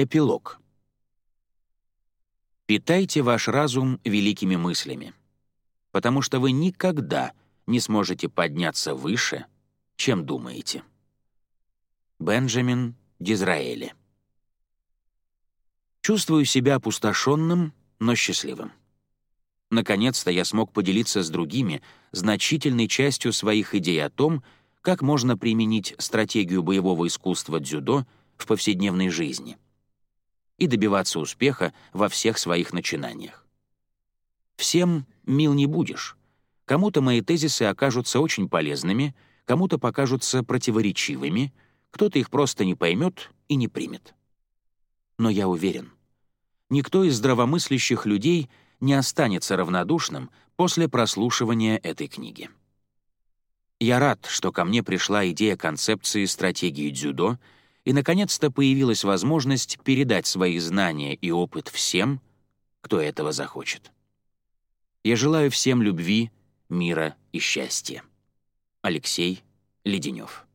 Эпилог. Питайте ваш разум великими мыслями, потому что вы никогда не сможете подняться выше, чем думаете. Бенджамин Дизраэли. Чувствую себя опустошенным, но счастливым. Наконец-то я смог поделиться с другими значительной частью своих идей о том, как можно применить стратегию боевого искусства дзюдо в повседневной жизни — и добиваться успеха во всех своих начинаниях. Всем мил не будешь. Кому-то мои тезисы окажутся очень полезными, кому-то покажутся противоречивыми, кто-то их просто не поймет и не примет. Но я уверен, никто из здравомыслящих людей не останется равнодушным после прослушивания этой книги. Я рад, что ко мне пришла идея концепции стратегии дзюдо — и, наконец-то, появилась возможность передать свои знания и опыт всем, кто этого захочет. Я желаю всем любви, мира и счастья. Алексей Леденев